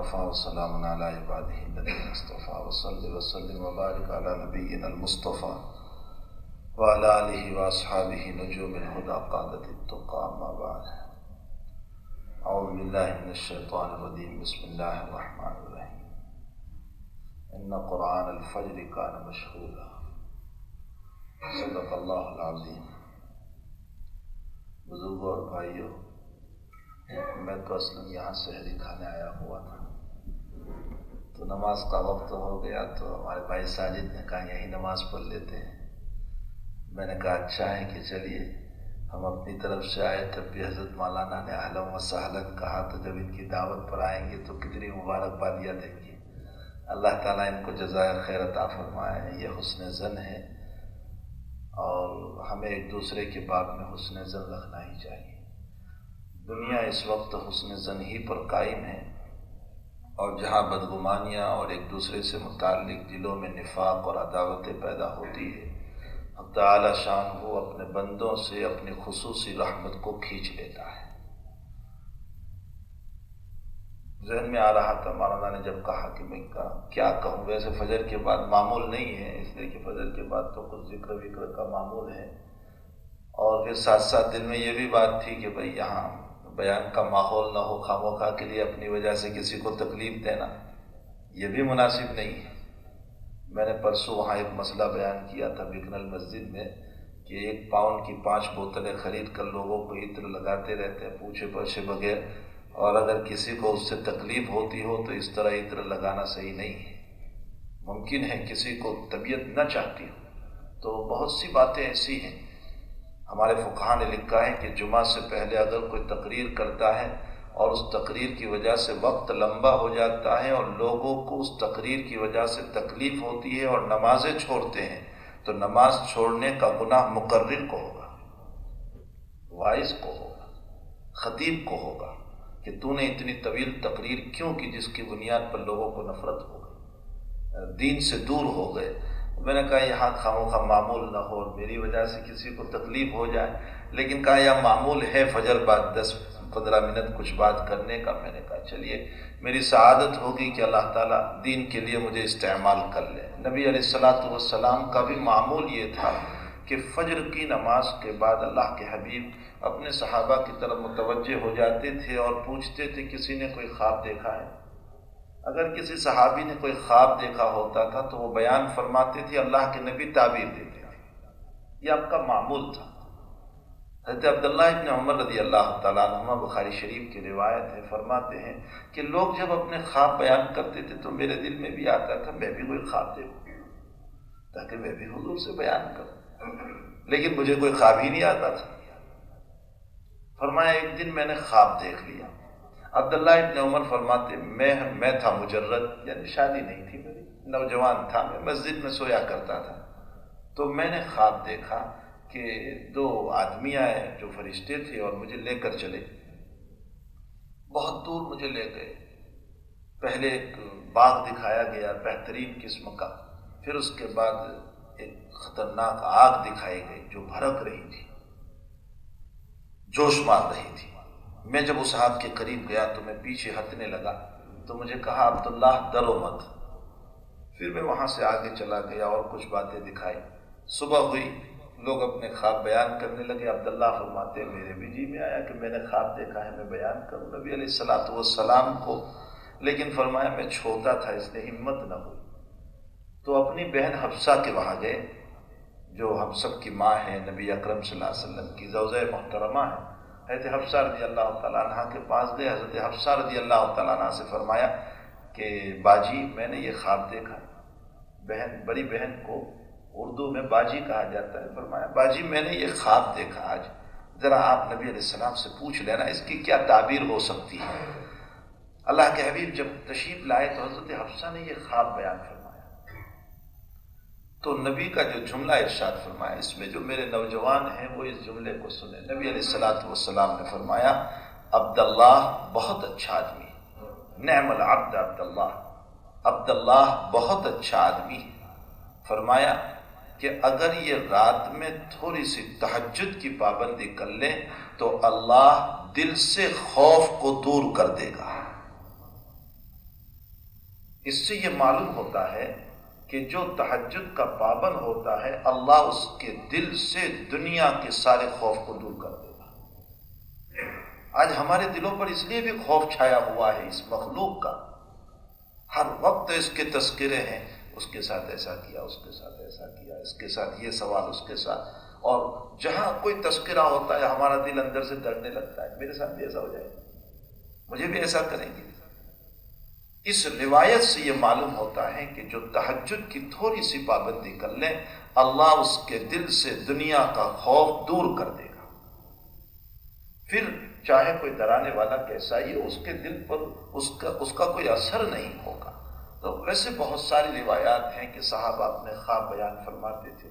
وكفى وسلام على عباده الذين اصطفى وصل وسلم وبارك على نبينا المصطفى وعلى آله وأصحابه نجوم الهدى قادة التقى أما بعد. أعوذ بالله من الشيطان الرجيم. بسم الله الرحمن الرحيم. إن قرآن الفجر كان مشهودا. صدق اللہ العظیم بزرگوں اور بھائیوں میں تو اصل یہاں شہری کھانے آیا ہوا تھا۔ تو نماز کا وقت ہو گیا تو ہمارے بھائی ساجد نے کہا یہی نماز پڑھ لیتے ہیں۔ میں نے کہا اچھا ہے کہ چلیے، ہم اپنی طرف سے آئے تب بھی حضرت مولانا نے اہلم و سہلن کہا تو جب ان کی دعوت پر آئیں گے تو کتنی مبارکبادیاں دیں گے اللہ تعالیٰ ان کو جزائر خیر عطا فرمائے۔ یہ حسن زن ہے اور ہمیں ایک دوسرے کے باب میں حسن زن رکھنا ہی چاہیے۔ دنیا اس وقت حسن زن ہی پر قائم ہے۔ اور جہاں بدگمانیاں اور ایک دوسرے سے متعلق دلوں میں نفاق اور عداوتیں پیدا ہوتی ہے تعالی شان وہ اپنے بندوں سے اپنی خصوصی رحمت کو کھینچ لیتا ہے۔ ذہن میں آ رہا تھا، مولانا نے جب کہا کہ میں کیا کہوں؟ ویسے فجر کے بعد معمول نہیں ہے، اس لیے کہ فجر کے بعد تو کچھ ذکر وکر کا معمول ہے۔ اور پھر ساتھ ساتھ دل میں یہ بھی بات تھی کہ بھائی یہاں بیان کا ماحول نہ ہو خاموخواہ کے لیے اپنی وجہ سے کسی کو تکلیف دینا، یہ بھی مناسب نہیں ہے۔ میں نے پرسوں وہاں ایک مسئلہ بیان کیا تھا بکنل مسجد میں کہ ایک پاؤنڈ کی پانچ بوتلیں خرید کر لوگوں کو عطر لگاتے رہتے ہیں، پوچھے پوچھے بغیر۔ اور اگر کسی کو اس سے تکلیف ہوتی ہو تو اس طرح عطر لگانا صحیح نہیں ہے۔ ممکن ہے کسی کو طبیعت نہ چاہتی ہو۔ تو بہت سی باتیں ایسی ہیں ہمارے فقہ نے لکھا ہے کہ جمعہ سے پہلے اگر کوئی تقریر کرتا ہے اور اس تقریر کی وجہ سے وقت لمبا ہو جاتا ہے اور لوگوں کو اس تقریر کی وجہ سے تکلیف ہوتی ہے اور نمازیں چھوڑتے ہیں، تو نماز چھوڑنے کا گناہ مقرر کو ہوگا، وائز کو ہوگا، خطیب کو ہوگا کہ تو نے اتنی طویل تقریر کیوں کی جس کی بنیاد پر لوگوں کو نفرت ہو گئی، دین سے دور ہو گئے۔ میں نے کہا یہاں خاموں کا معمول نہ ہو اور میری وجہ سے کسی کو تکلیف ہو جائے۔ لیکن کہا یہ معمول ہے فجر بعد دس پندرہ منٹ کچھ بات کرنے کا۔ میں نے کہا چلیے، میری سعادت ہوگی کہ اللہ تعالیٰ دین کے لیے مجھے استعمال کر لے۔ نبی علیہ السلاۃ والسلام کا بھی معمول یہ تھا کہ فجر کی نماز کے بعد اللہ کے حبیب اپنے صحابہ کی طرف متوجہ ہو جاتے تھے اور پوچھتے تھے کسی نے کوئی خواب دیکھا ہے۔ اگر کسی صحابی نے کوئی خواب دیکھا ہوتا تھا تو وہ بیان فرماتے تھے، اللہ کے نبی تعبیر دیتے تھے۔ یہ آپ کا معمول تھا۔ حضرت عبداللہ ابن عمر رضی اللہ تعالیٰ عنہ بخاری شریف کی روایت ہے، فرماتے ہیں کہ لوگ جب اپنے خواب بیان کرتے تھے تو میرے دل میں بھی آتا تھا، میں بھی کوئی خواب دیکھوں، تاکہ میں بھی حضور سے بیان کروں۔ لیکن مجھے کوئی خواب ہی نہیں آتا تھا۔ فرمایا، ایک دن میں نے خواب دیکھ لیا۔ عبداللہ ابن عمر فرماتے میں میں تھا مجرد یعنی شادی نہیں تھی میری، نوجوان تھا میں، مسجد میں سویا کرتا تھا۔ تو میں نے خواب دیکھا کہ دو آدمی آئے جو فرشتے تھے اور مجھے لے کر چلے۔ بہت دور مجھے لے گئے۔ پہلے ایک باغ دکھایا گیا، بہترین قسم کا۔ پھر اس کے بعد ایک خطرناک آگ دکھائی گئی جو بھڑک رہی تھی، جوش مار رہی تھی۔ میں جب اس آگ کے قریب گیا تو میں پیچھے ہٹنے لگا تو مجھے کہا، عبداللہ درو مت۔ پھر میں وہاں سے آگے چلا گیا اور کچھ باتیں دکھائی۔ صبح ہوئی، لوگ اپنے خواب بیان کرنے لگے۔ عبداللہ فرماتے، میرے بھی جی میں آیا کہ میں نے خواب دیکھا ہے، میں بیان کروں۔ نبی علیہ السلاۃ والسلام کو۔ لیکن فرمایا، میں چھوٹا تھا، اس لیے ہمت نہ ہوئی۔ تو اپنی بہن حفصہ کے وہاں گئے، جو ہم سب کی ماں ہے، نبی اکرم صلی اللہ علیہ وسلم کی زوزۂ محترمہ ہے۔ حضرت حفصہ رضی اللہ تعالیٰ عنہ کے پاس گئے۔ حضرت حفصہ رضی اللہ تعالیٰ عنہ سے فرمایا کہ باجی میں نے یہ خواب دیکھا۔ بہن، بڑی بہن کو اردو میں باجی کہا جاتا ہے۔ فرمایا، باجی، میں نے یہ خواب دیکھا آج۔ ذرا آپ نبی علیہ السلام سے پوچھ لینا، اس کی کیا تعبیر ہو سکتی ہے؟ اللہ کے حبیب جب تشریف لائے تو حضرت حفصہ نے یہ خواب بیان فرمایا۔ تو نبی کا جو جملہ ارشاد فرمایا، اس میں جو میرے نوجوان ہیں، وہ اس جملے کو سنیں۔ نبی علیہ السلاۃ والسلام نے فرمایا، عبداللہ بہت اچھا آدمی نعم العبد عبداللہ۔ عبداللہ بہت اچھا آدمی فرمایا کہ اگر یہ رات میں تھوڑی سی تحجد کی پابندی کر لیں تو اللہ دل سے خوف کو دور کر دے گا۔ اس سے یہ معلوم ہوتا ہے کہ جو تحجد کا پابند ہوتا ہے، اللہ اس کے دل سے دنیا کے سارے خوف کو دور کر دے گا آج ہمارے دلوں پر اس لیے بھی خوف چھایا ہوا ہے اس مخلوق کا۔ ہر وقت اس کے تذکرے ہیں، اس کے ساتھ ایسا کیا، اس کے ساتھ ایسا کیا، اس کے ساتھ یہ سوال، اس کے ساتھ۔ اور جہاں کوئی تذکرہ ہوتا ہے، ہمارا دل اندر سے ڈرنے لگتا ہے۔ میرے ساتھ بھی ایسا ہو جائے گا۔ مجھے بھی ایسا کریں گے۔ اس روایت سے یہ معلوم ہوتا ہے کہ جو تحجد کی تھوڑی سی پابندی کر لیں اللہ اس کے دل سے دنیا کا خوف دور کر دے گا۔ پھر چاہے کوئی ڈرانے والا کیسا ہی اس کے دل پر اس کا اس کا کوئی اثر نہیں ہوگا۔ تو ویسے بہت ساری روایات ہیں کہ صاحب اپنے خواب بیان فرماتے تھے۔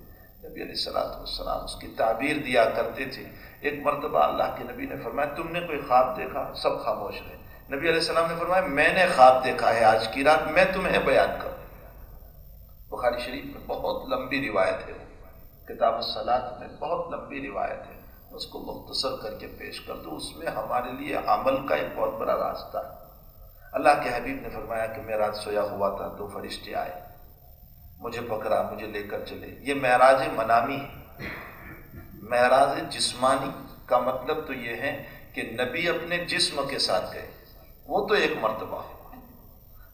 نبی علیہ السلاۃ والسلام اس کی تعبیر دیا کرتے تھے۔ ایک مرتبہ اللہ کے نبی نے فرمایا، تم نے کوئی خواب دیکھا؟ سب خاموش رہے۔ نبی علیہ السلام نے فرمایا، میں نے خواب دیکھا ہے آج کی رات، میں تمہیں بیان کروں۔ بخاری شریف میں بہت لمبی روایت ہے کتاب الصلاط میں بہت لمبی روایت ہے۔ اس کو مختصر کر کے پیش کر دوں۔ اس میں ہمارے لیے عمل کا ایک بہت بڑا راستہ ہے۔ اللہ کے حبیب نے فرمایا کہ میں رات سویا ہوا تھا، دو فرشتے آئے۔ مجھے پکڑا، مجھے لے کر چلے۔ یہ معراج منامی ہے۔ معراج جسمانی کا مطلب تو یہ ہے کہ نبی اپنے جسم کے ساتھ گئے۔ وہ تو ایک مرتبہ ہے۔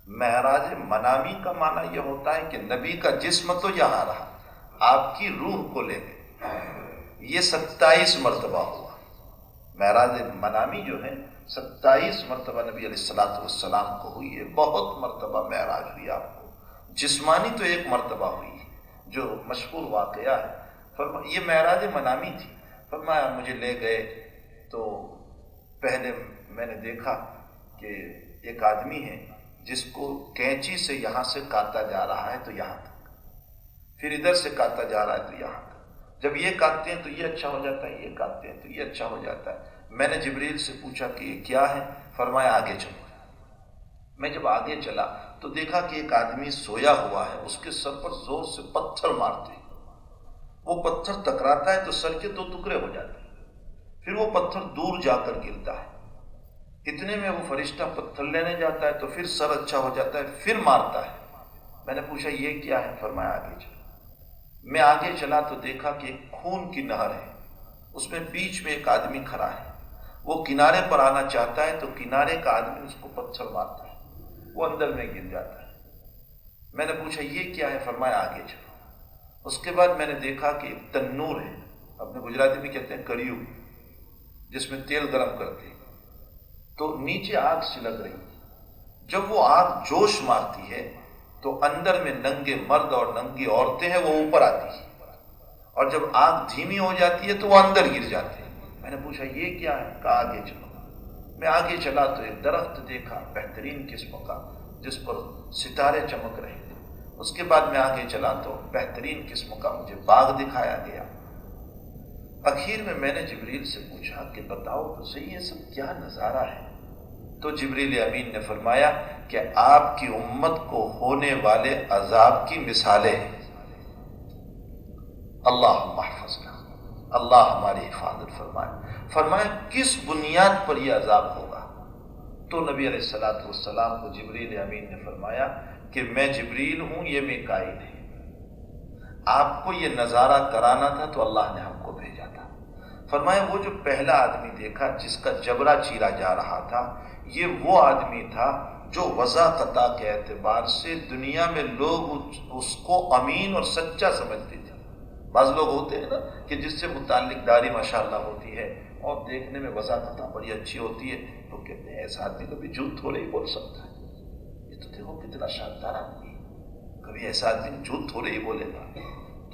معراج منامی کا معنی یہ ہوتا ہے کہ نبی کا جسم تو یہاں رہا، آپ کی روح کو لے گئے۔ یہ ستائیس مرتبہ ہوا۔ معراج منامی جو ہے، ستائیس مرتبہ نبی علیہ السلاۃ والسلام کو ہوئی ہے۔ بہت مرتبہ معراج ہوئی آپ کو۔ جسمانی تو ایک مرتبہ ہوئی جو مشہور واقعہ ہے۔ فرما، یہ معراج منامی تھی۔ فرمایا، مجھے لے گئے تو پہلے میں نے دیکھا کہ ایک آدمی ہے جس کو کینچی سے یہاں سے کاتا جا رہا ہے تو یہاں تک، پھر ادھر سے کاتا جا رہا ہے تو یہاں تک۔ جب یہ کاٹتے ہیں تو یہ اچھا ہو جاتا ہے، یہ کاٹتے ہیں تو یہ اچھا ہو جاتا ہے۔ میں نے جبریل سے پوچھا کہ یہ کیا ہے؟ فرمایا، آگے چلو۔ میں جب آگے چلا تو دیکھا کہ ایک آدمی سویا ہوا ہے، اس کے سر پر زور سے پتھر مارتے ہیں۔ وہ پتھر ٹکراتا ہے تو سر کے دو ٹکڑے ہو جاتے ہیں۔ پھر وہ پتھر دور جا کر گرتا ہے۔ اتنے میں وہ فرشتہ پتھر لینے جاتا ہے تو پھر سر اچھا ہو جاتا ہے، پھر مارتا ہے۔ میں نے پوچھا، یہ کیا ہے؟ فرمایا، آگے چلا میں آگے چلا تو دیکھا کہ ایک خون کی نہر ہے۔ اس میں بیچ میں ایک آدمی کھڑا ہے۔ وہ کنارے پر آنا چاہتا ہے تو کنارے کا آدمی اس کو پتھر مارتا ہے۔ وہ اندر میں گر جاتا ہے۔ میں نے پوچھا، یہ کیا ہے؟ فرمایا، آگے چلا اس کے بعد میں نے دیکھا کہ ایک تنور ہے۔ اپنے گجراتی میں کہتے ہیں، کریو، جس میں تیل گرم کرتے ہیں۔ تو نیچے آگ سلگ رہی۔ جب وہ آگ جوش مارتی ہے، تو اندر میں ننگے مرد اور ننگی عورتیں ہیں، وہ اوپر آتی ہیں۔ اور جب آگ دھیمی ہو جاتی ہے، تو وہ اندر گر جاتے ہیں۔ میں نے پوچھا، یہ کیا ہے؟ کہا، آگے چلو۔ میں آگے چلا تو ایک درخت دیکھا، بہترین قسم کا، جس پر ستارے چمک رہے تھے۔ اس کے بعد میں آگے چلا تو بہترین قسم کا مجھے باغ دکھایا گیا۔ اخیر میں میں نے جبریل سے پوچھا کہ بتاؤ تو صحیح یہ سب کیا نظارہ ہے؟ تو جبریل امین نے فرمایا کہ آپ کی امت کو ہونے والے عذاب کی مثالیں اللہ محفظ اللہ ہماری حفاظت فرمائے۔ فرمائے، کس بنیاد پر یہ عذاب ہوگا؟ تو نبی علیہ السلاۃ والسلام کو جبریل امین نے فرمایا کہ میں جبریل ہوں، یہ میں قائد ہے۔ آپ کو یہ نظارہ کرانا تھا تو اللہ نے ہم فرمایا، وہ جو پہلا آدمی دیکھا جس کا جبرا چیرا جا رہا تھا، یہ وہ آدمی تھا جو وضا قطع کے اعتبار سے دنیا میں لوگ اس کو امین اور سچا سمجھتے تھے۔ بعض لوگ ہوتے ہیں نا کہ جس سے متعلق داری ماشاء اللہ ہوتی ہے اور دیکھنے میں وضا قطع بڑی اچھی ہوتی ہے، تو کہتے ہیں، ایسا آدمی کبھی جھوٹ تھوڑے ہی بول سکتا ہے۔ یہ تو دیکھو کتنا شاندار آدمی کبھی ایسا آدمی جھوٹ تھوڑے ہی بولے گا۔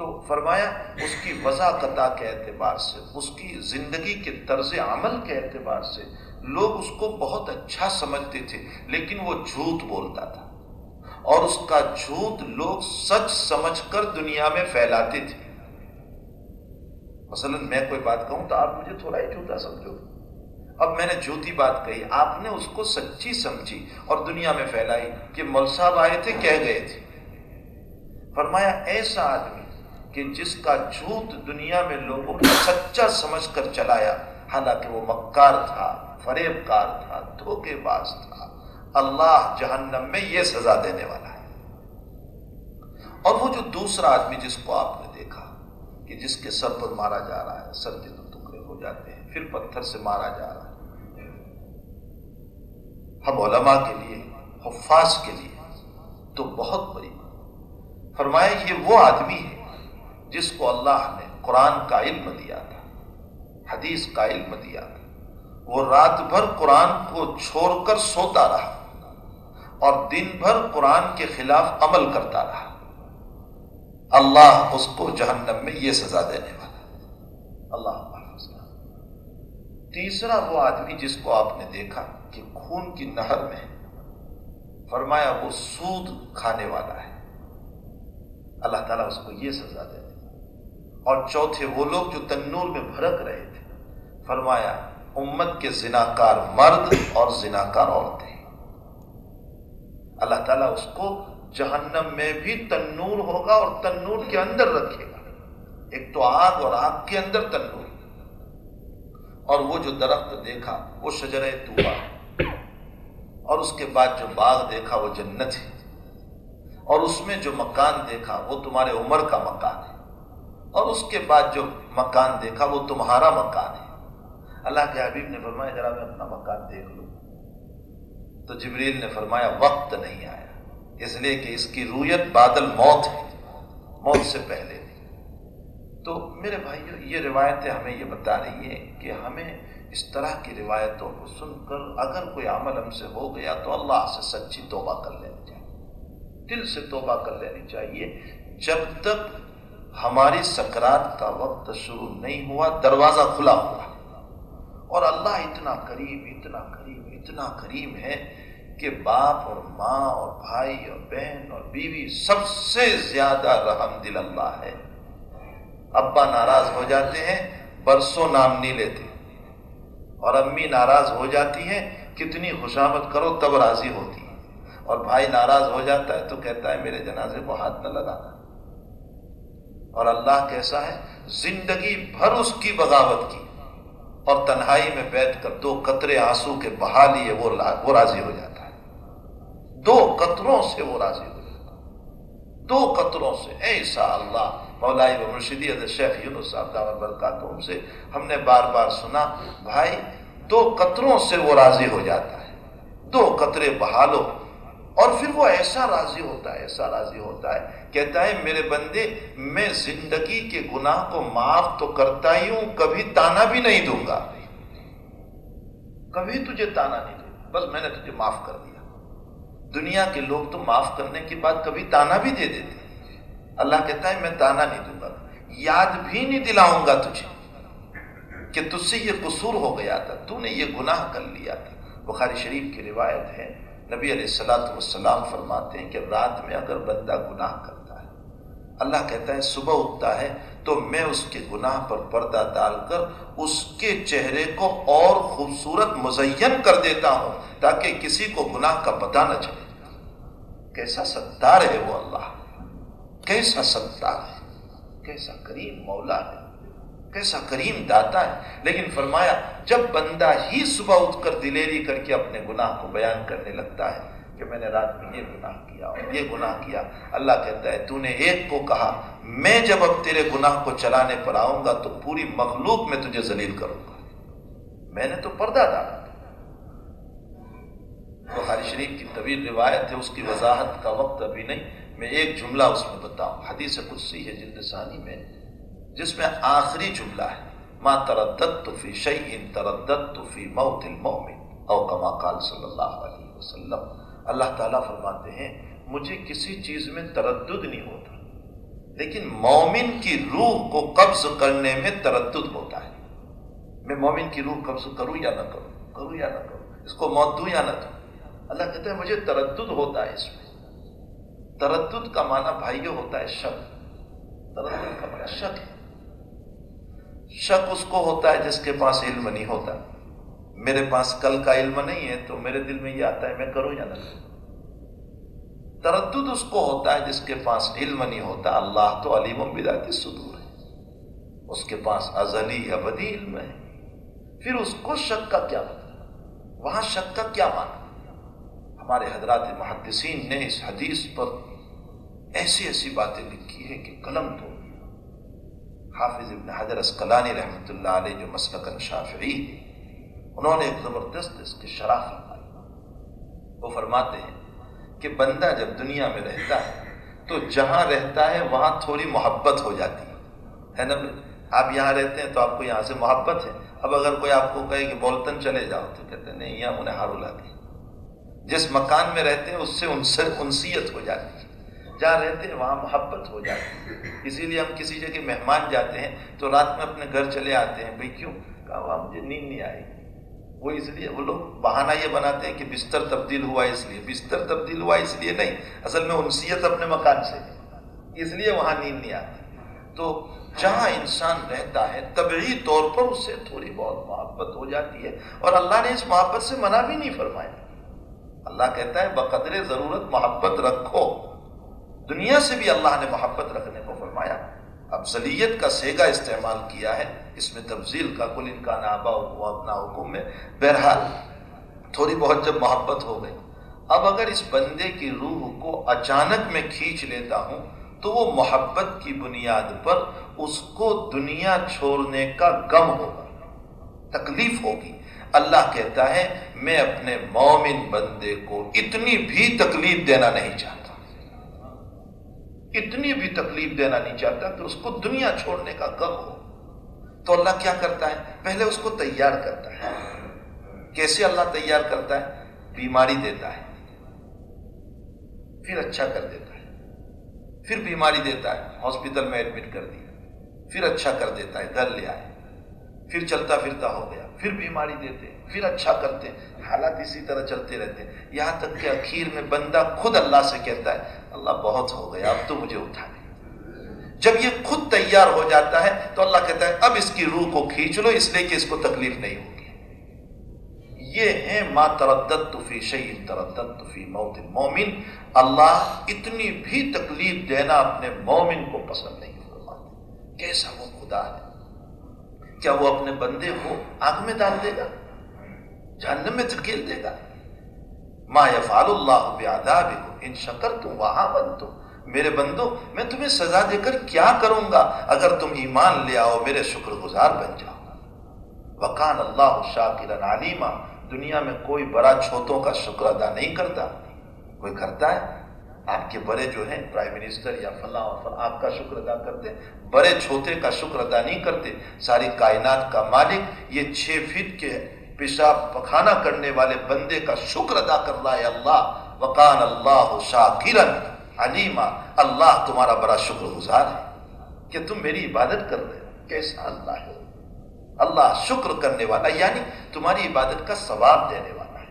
تو فرمایا، اس کی وضاقتہ کے اعتبار سے، اس کی زندگی کے طرز عمل کے اعتبار سے لوگ اس کو بہت اچھا سمجھتے تھے، لیکن وہ جھوٹ بولتا تھا۔ اور اس کا جھوٹ لوگ سچ سمجھ کر دنیا میں پھیلاتے تھے۔ مثلا میں کوئی بات کہوں تو آپ مجھے تھوڑا ہی جھوٹا سمجھو۔ اب میں نے جھوٹی بات کہی، آپ نے اس کو سچی سمجھی اور دنیا میں پھیلائی کہ مل صاحب آئے تھے، کہہ گئے تھے۔ فرمایا، ایسا آدمی کہ جس کا جھوٹ دنیا میں لوگوں کو سچا سمجھ کر چلایا، حالانکہ وہ مکار تھا، فریب کار تھا، دھوکے باز تھا۔ اللہ جہنم میں یہ سزا دینے والا ہے۔ اور وہ جو دوسرا آدمی جس کو آپ نے دیکھا، کہ جس کے سر پر مارا جا رہا ہے، سر کے دو ٹکڑے ہو جاتے ہیں، پھر پتھر سے مارا جا رہا ہے۔ ہم علماء کے لیے، حفاظ کے لیے تو بہت بڑی فرمایا، یہ وہ آدمی ہے جس کو اللہ نے قرآن کا علم دیا تھا، حدیث کا علم دیا تھا، وہ رات بھر قرآن کو چھوڑ کر سوتا رہا اور دن بھر قرآن کے خلاف عمل کرتا رہا۔ اللہ اس کو جہنم میں یہ سزا دینے والا۔ اللہ تیسرا وہ آدمی جس کو آپ نے دیکھا کہ خون کی نہر میں فرمایا وہ سود کھانے والا ہے۔ اللہ تعالیٰ اس کو یہ سزا دے اور چوتھے وہ لوگ جو تنور میں بھرک رہے تھے۔ فرمایا، امت کے زناکار مرد اور زناکار عورتیں۔ اللہ تعالیٰ اس کو جہنم میں بھی تنور ہوگا اور تنور کے اندر رکھے گا۔ ایک تو آگ اور آگ کے اندر تنور۔ اور وہ جو درخت دیکھا، وہ شجر توبہ اور اس کے بعد جو باغ دیکھا، وہ جنت ہے۔ اور اس میں جو مکان دیکھا، وہ تمہارے عمر کا مکان ہے۔ اور اس کے بعد جو مکان دیکھا، وہ تمہارا مکان ہے۔ اللہ کے حبیب نے فرمایا، ذرا میں اپنا مکان دیکھ لوں۔ تو جبریل نے فرمایا، وقت نہیں آیا۔ اس لیے کہ اس کی رویت بادل موت ہے۔ موت سے پہلے تو میرے بھائیو، یہ روایتیں ہمیں یہ بتا رہی ہیں کہ ہمیں اس طرح کی روایتوں کو سن کر اگر کوئی عمل ہم سے ہو گیا تو اللہ سے سچی توبہ کر لینی چاہیے۔ دل سے توبہ کر لینی چاہیے۔ جب تک ہماری سکرات کا وقت شروع نہیں ہوا، دروازہ کھلا ہوا اور اللہ اتنا قریب اتنا قریب اتنا قریب ہے کہ باپ اور ماں اور بھائی اور بہن اور بیوی سب سے زیادہ رحم دل اللہ ہے۔ ابا ناراض ہو جاتے ہیں، برسوں نام نہیں لیتے۔ اور امی ناراض ہو جاتی ہے کتنی خوشامد کرو تب راضی ہوتی ہے اور بھائی ناراض ہو جاتا ہے تو کہتا ہے، میرے جنازے کو ہاتھ نہ لگانا۔ اور اللہ کیسا ہے؟ زندگی بھر اس کی بغاوت کی۔ اور تنہائی میں بیٹھ کر دو قطرے آنسو کے بہا لیے وہ راضی ہو جاتا ہے۔ دو قطروں سے وہ راضی ہو جاتا ہے۔ دو قطروں سے۔ ایسا اللہ مولائی و مرشدی عدد شیخ یونس صاحب دعوت برکاتوں سے ہم نے بار بار سنا، بھائی، دو قطروں سے وہ راضی ہو جاتا ہے۔ دو قطرے بحالو اور پھر وہ ایسا راضی ہوتا ہے، ایسا راضی ہوتا ہے، کہتا ہے، میرے بندے، میں زندگی کے گناہ کو معاف تو کرتا ہی ہوں، کبھی تانا بھی نہیں دوں گا۔ کبھی تجھے تانا نہیں دوں بس میں نے تجھے معاف کر دیا۔ دنیا کے لوگ تو معاف کرنے کے بعد کبھی تانا بھی دے دیتے۔ اللہ کہتا ہے، میں تانا نہیں دوں گا۔ یاد بھی نہیں دلاؤں گا تجھے کہ تجھ سے یہ قصور ہو گیا تھا، تو نے یہ گناہ کر لیا تھا۔ بخاری شریف کی روایت ہے نبی علیہ السلاۃ والسلام فرماتے ہیں کہ رات میں اگر بندہ گناہ کرتا ہے، اللہ کہتا ہے، صبح اٹھتا ہے، تو میں اس کے گناہ پر پردہ ڈال کر اس کے چہرے کو اور خوبصورت مزین کر دیتا ہوں تاکہ کسی کو گناہ کا پتہ نہ چلے۔ کیسا ستار ہے وہ اللہ، کیسا ستار ہے، کیسا کریم مولا ہے۔ کیسا کریم داتا ہے۔ لیکن فرمایا، جب بندہ ہی صبح اٹھ کر دلیری کر کے اپنے گناہ کو بیان کرنے لگتا ہے کہ میں نے رات میں یہ گناہ کیا اور یہ گناہ کیا، اللہ کہتا ہے، تو نے ایک کو کہا، میں جب اب تیرے گناہ کو چلانے پر آؤں گا تو پوری مخلوق میں تجھے ذلیل کروں گا۔ میں نے تو پردہ ڈالا۔ بخاری شریف کی طویل روایت ہے، اس کی وضاحت کا وقت ابھی نہیں، میں ایک جملہ اس میں بتاؤں۔ حدیث قدسی ہے، جلد ثانی میں۔ جس میں آخری جملہ ہے، ما ترددت فی شیء ترددت فی موت المؤمن او کما قال صلی اللہ علیہ وسلم۔ اللہ تعالیٰ فرماتے ہیں، مجھے کسی چیز میں تردد نہیں ہوتا، لیکن مومن کی روح کو قبض کرنے میں تردد ہوتا ہے۔ میں مومن کی روح قبض کروں یا نہ کروں؟ کروں یا نہ کروں؟ اس کو موت دوں یا نہ دوں؟ اللہ کہتا ہے مجھے تردد ہوتا ہے اس میں۔ تردد کا معنی بھائیو ہوتا ہے شک۔ تردد کا معنی شک ہے۔ شک اس کو ہوتا ہے جس کے پاس علم نہیں ہوتا۔ میرے پاس کل کا علم نہیں ہے تو میرے دل میں یہ آتا ہے میں کروں یا نہ کروں۔ تردد اس کو ہوتا ہے جس کے پاس علم نہیں ہوتا۔ اللہ تو علیم بداتی صدور ہے۔ اس کے پاس ازلی ابدی علم ہے۔ پھر اس کو شک کا کیا مطلب؟ وہاں شک کا کیا مانا ہمارے حضرات محدثین نے اس حدیث پر ایسی ایسی باتیں لکھی ہے کہ قلم تو حافظ ابن حضر اسقلانی رحمۃ اللہ علیہ، جو مسلکن شافعی انہوں نے ایک زبردست اس کی شرح فرمائی۔ وہ فرماتے ہیں کہ بندہ جب دنیا میں رہتا ہے، تو جہاں رہتا ہے، وہاں تھوڑی محبت ہو جاتی ہے۔ نا آپ یہاں رہتے ہیں تو آپ کو یہاں سے محبت ہے۔ اب اگر کوئی آپ کو کہے کہ بولتن چلے جاؤ، تو کہتے ہیں نہیں، یہاں انہیں ہار الا دی۔ جس مکان میں رہتے ہیں، اس سے انسیت ہو جاتی ہے۔ جہاں رہتے ہیں وہاں محبت ہو جاتی ہے۔ اسی لیے ہم کسی جگہ مہمان جاتے ہیں تو رات میں اپنے گھر چلے آتے ہیں۔ بھائی، کیوں؟ کہا، وہاں مجھے نیند نہیں آئے گی وہ اس لیے، وہ لوگ بہانہ یہ بناتے ہیں کہ بستر تبدیل ہوا اس لیے۔ بستر تبدیل ہوا اس لیے نہیں، اصل میں انسیت اپنے مکان سے۔ اس لیے وہاں نیند نہیں آتی۔ تو جہاں انسان رہتا ہے، طبعی طور پر اس سے تھوڑی بہت محبت ہو جاتی ہے۔ اور اللہ نے اس محبت سے منع بھی نہیں فرمایا۔ اللہ کہتا ہے، بقدر ضرورت محبت رکھو۔ دنیا سے بھی اللہ نے محبت رکھنے کو فرمایا۔ افضلیت کا سیگا استعمال کیا ہے، اس میں تفضیل کا کل ان کا نابا اپنا حکم میں۔ بہرحال، تھوڑی بہت جب محبت ہو گئی۔ اب اگر اس بندے کی روح کو اچانک میں کھینچ لیتا ہوں، تو وہ محبت کی بنیاد پر اس کو دنیا چھوڑنے کا غم ہوگا، تکلیف ہوگی۔ اللہ کہتا ہے، میں اپنے مومن بندے کو اتنی بھی تکلیف دینا نہیں چاہتا۔ اتنی بھی تکلیف دینا نہیں چاہتا کہ اس کو دنیا چھوڑنے کا غم ہو۔ تو اللہ کیا کرتا ہے؟ پہلے اس کو تیار کرتا ہے۔ کیسے اللہ تیار کرتا ہے؟ بیماری دیتا ہے۔ پھر اچھا کر دیتا ہے۔ پھر بیماری دیتا ہے۔ ہاسپٹل میں ایڈمٹ کر دیا۔ پھر اچھا کر دیتا ہے۔ گھر لے آئے۔ پھر چلتا پھرتا ہو گیا۔ پھر بیماری دیتے پھر اچھا کرتے حالات اسی طرح چلتے رہتے یہاں تک کہ اخیر میں بندہ خود اللہ سے کہتا ہے، اللہ بہت ہو گیا اب تو مجھے اٹھا دے جب یہ خود تیار ہو جاتا ہے تو اللہ کہتا ہے، اب اس کی روح کو کھینچ لو، اس لیے کہ اس کو تکلیف نہیں ہوگی یہ ہے ما تردد فی شیء تردد فی موت المومن۔ اللہ اتنی بھی تکلیف دینا اپنے مومن کو پسند نہیں فرماتا۔ کیسا وہ خدا ہے؟ کیا وہ اپنے بندے کو آگ میں ڈال دے گا؟ جہنم میں دھکیل دے گا۔ ما یفعل اللہ بعذابکم، ان شکرتم وآمنتم میرے بندو، میں تمہیں سزا دے کر کیا کروں گا؟ اگر تم ایمان لے آؤ، میرے شکر گزار بن جاؤ۔ وکان اللہ شاکرا علیما، دنیا میں کوئی بڑا چھوٹوں کا شکر ادا نہیں کرتا۔ کوئی کرتا ہے؟ آپ کے بڑے جو ہیں، پرائم منسٹر یا فلاں، آپ کا شکر ادا کرتے۔ بڑے چھوٹے کا شکر ادا نہیں کرتے۔ ساری کائنات کا مالک یہ چھ فٹ کے پیشاب پخانہ کرنے والے بندے کا شکر ادا کر رہا ہے اللہ وقان اللہ شاکرن علیما اللہ تمہارا بڑا شکر گزار ہے کہ تم میری عبادت کر رہے ہو، کیسا اللہ ہے؟ اللہ شکر کرنے والا یعنی تمہاری عبادت کا ثواب دینے والا ہے،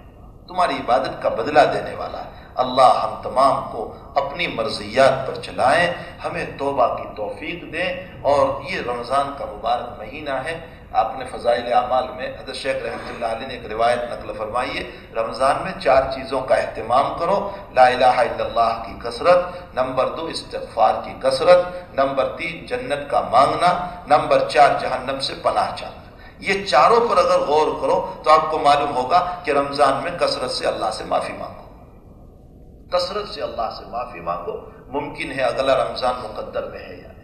تمہاری عبادت کا بدلہ دینے والا ہے۔ اللہ ہم تمام کو اپنی مرضیات پر چلائیں، ہمیں توبہ کی توفیق دیں اور یہ رمضان کا مبارک مہینہ ہے۔ آپ نے فضائل اعمال میں حضرت شیخ رحمۃ اللہ علیہ نے ایک روایت نقل فرمائیے رمضان میں چار چیزوں کا اہتمام کرو، لا الہ الا اللہ کی کثرت، نمبر دو استغفار کی کثرت، نمبر تین جنت کا مانگنا، نمبر چار جہنم سے پناہ چاہنا۔ یہ چاروں پر اگر غور کرو تو آپ کو معلوم ہوگا کہ رمضان میں کثرت سے اللہ سے معافی مانگو۔ کثرت سے اللہ سے معافی مانگو، ممکن ہے اگلا رمضان مقدر میں ہے یا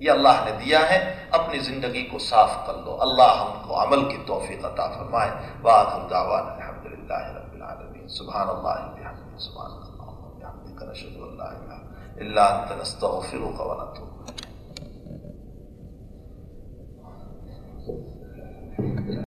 یہ اللہ نے دیا ہے، اپنی زندگی کو صاف کر لو۔ اللہ ہم کو عمل کی توفیق عطا فرمائے۔ وآخر دعوانا الحمدللہ رب العالمین۔ سبحان اللہ بحمد سبحان اللہ بحمدک نشهد اللہ لا الہ الا انت، نستغفرک و ونتوب